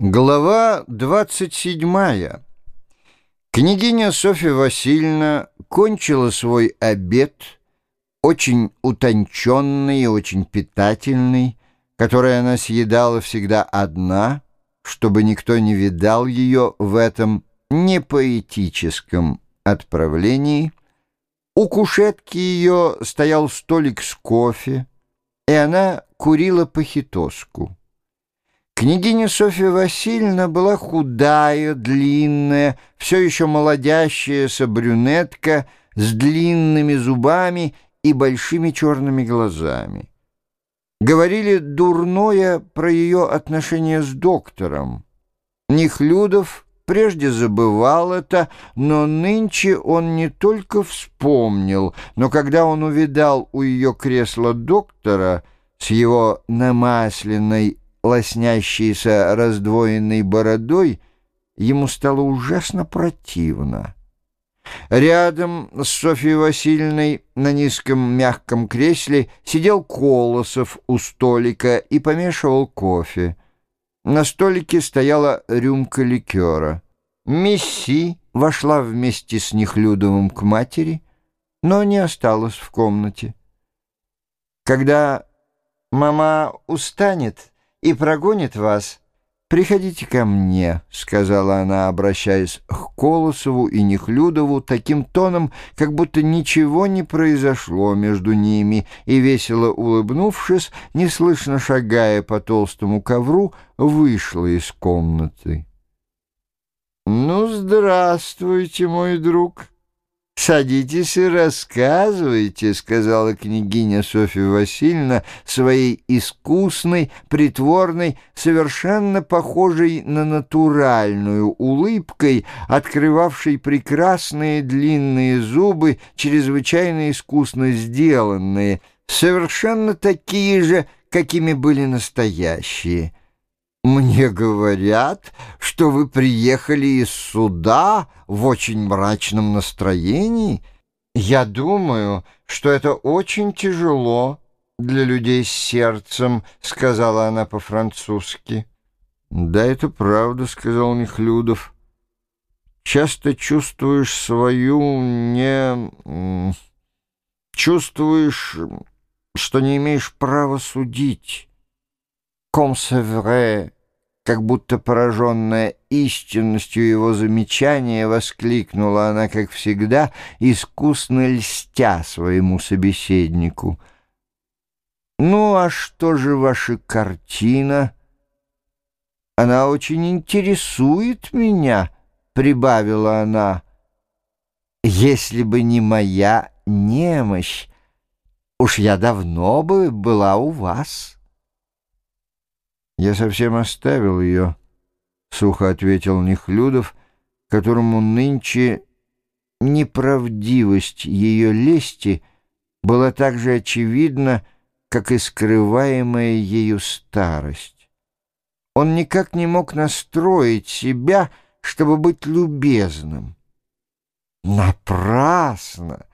Глава 27. Княгиня Софья Васильевна кончила свой обед, очень утонченный и очень питательный, который она съедала всегда одна, чтобы никто не видал ее в этом непоэтическом отправлении. У кушетки ее стоял столик с кофе, и она курила похитоску. Княгиня Софья Васильевна была худая, длинная, все еще молодящаяся брюнетка с длинными зубами и большими черными глазами. Говорили дурное про ее отношения с доктором. Нехлюдов прежде забывал это, но нынче он не только вспомнил, но когда он увидал у ее кресла доктора с его намасленной лоснящейся раздвоенной бородой, ему стало ужасно противно. Рядом с Софьей Васильевной на низком мягком кресле сидел Колосов у столика и помешивал кофе. На столике стояла рюмка ликера. Месси вошла вместе с Нехлюдовым к матери, но не осталась в комнате. Когда мама устанет, и прогонит вас, приходите ко мне», — сказала она, обращаясь к Колосову и Нехлюдову таким тоном, как будто ничего не произошло между ними, и, весело улыбнувшись, неслышно шагая по толстому ковру, вышла из комнаты. «Ну, здравствуйте, мой друг!» «Садитесь и рассказывайте», — сказала княгиня Софья Васильевна своей искусной, притворной, совершенно похожей на натуральную улыбкой, открывавшей прекрасные длинные зубы, чрезвычайно искусно сделанные, совершенно такие же, какими были настоящие. «Мне говорят, что вы приехали из суда в очень мрачном настроении. Я думаю, что это очень тяжело для людей с сердцем», — сказала она по-французски. «Да, это правда», — сказал Нехлюдов. «Часто чувствуешь свою не... чувствуешь, что не имеешь права судить». «Comme c'est vrai», как будто пораженная истинностью его замечания, воскликнула она, как всегда, искусно льстя своему собеседнику. «Ну, а что же ваша картина?» «Она очень интересует меня», — прибавила она. «Если бы не моя немощь, уж я давно бы была у вас». «Я совсем оставил ее», — сухо ответил Нехлюдов, которому нынче неправдивость ее лести была так же очевидна, как и скрываемая ею старость. Он никак не мог настроить себя, чтобы быть любезным. «Напрасно!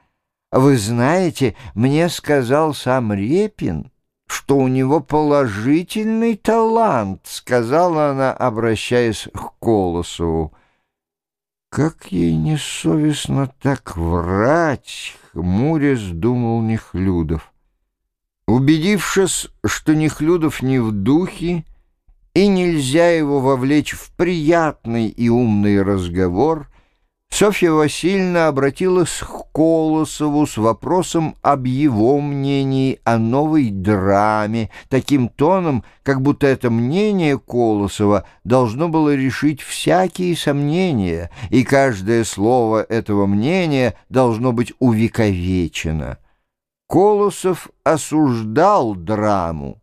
Вы знаете, мне сказал сам Репин» что у него положительный талант», — сказала она, обращаясь к Колосову. «Как ей несовестно так врать!» — хмурясь думал Нехлюдов. Убедившись, что Нехлюдов не в духе и нельзя его вовлечь в приятный и умный разговор, Софья Васильевна обратилась к Колосову с вопросом об его мнении о новой драме, таким тоном, как будто это мнение Колосова должно было решить всякие сомнения, и каждое слово этого мнения должно быть увековечено. Колосов осуждал драму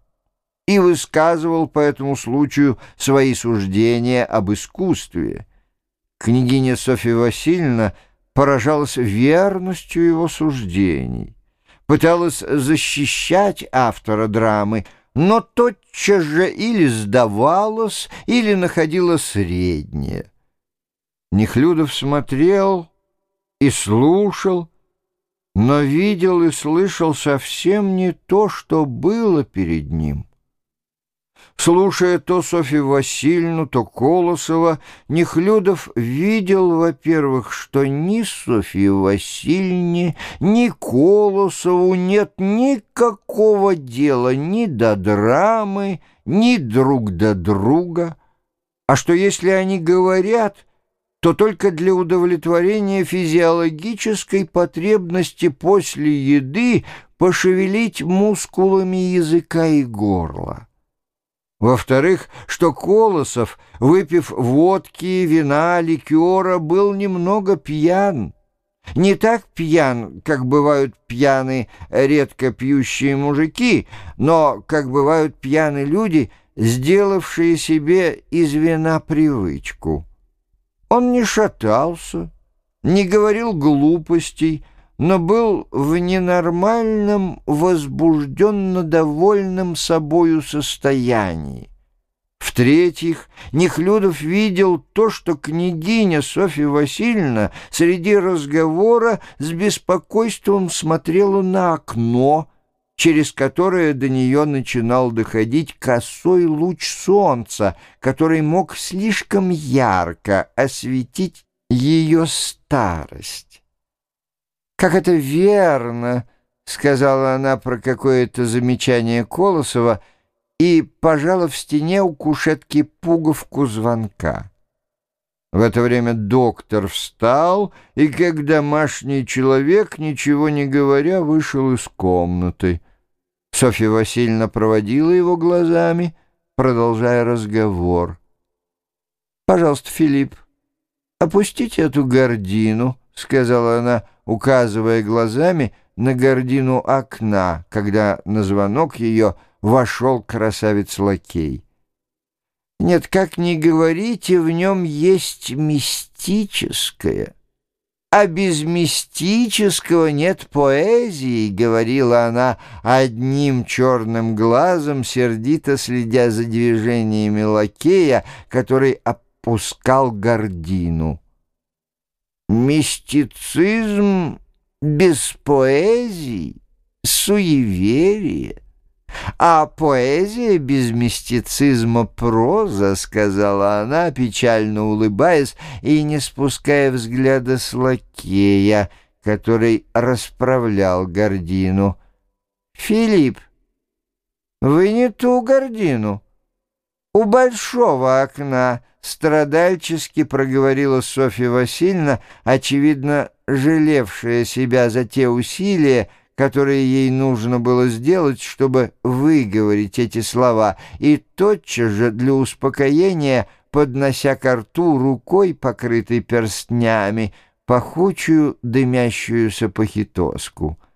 и высказывал по этому случаю свои суждения об искусстве. Княгиня Софья Васильевна поражалась верностью его суждений, пыталась защищать автора драмы, но тотчас же или сдавалась, или находила среднее. Нехлюдов смотрел и слушал, но видел и слышал совсем не то, что было перед ним. Слушая то Софью Васильевну, то Колосова, Нехлюдов видел, во-первых, что ни Софье Васильевне, ни Колосову нет никакого дела ни до драмы, ни друг до друга, а что если они говорят, то только для удовлетворения физиологической потребности после еды пошевелить мускулами языка и горла. Во-вторых, что Колосов, выпив водки, вина, ликера, был немного пьян. Не так пьян, как бывают пьяны редко пьющие мужики, но как бывают пьяны люди, сделавшие себе из вина привычку. Он не шатался, не говорил глупостей, но был в ненормальном, возбужденно довольном собою состоянии. В-третьих, Нехлюдов видел то, что княгиня Софья Васильевна среди разговора с беспокойством смотрела на окно, через которое до нее начинал доходить косой луч солнца, который мог слишком ярко осветить ее старость. «Как это верно!» — сказала она про какое-то замечание Колосова и пожала в стене у кушетки пуговку звонка. В это время доктор встал и, как домашний человек, ничего не говоря, вышел из комнаты. Софья Васильевна проводила его глазами, продолжая разговор. «Пожалуйста, Филипп, опустите эту гордину», — сказала она, указывая глазами на гордину окна, когда на звонок ее вошел красавец-лакей. Нет, как ни говорите, в нем есть мистическое. А без мистического нет поэзии, — говорила она одним черным глазом, сердито следя за движениями лакея, который опускал гордину. Мистицизм без поэзии — суеверие. А поэзия без мистицизма — проза, — сказала она, печально улыбаясь и не спуская взгляда с лакея, который расправлял гордину. «Филипп, вы не ту гордину. У большого окна» страдальчески проговорила Софья Васильевна, очевидно, жалевшая себя за те усилия, которые ей нужно было сделать, чтобы выговорить эти слова, и тотчас же для успокоения, поднося ко рту рукой, покрытой перстнями, пахучую дымящуюся похитоску —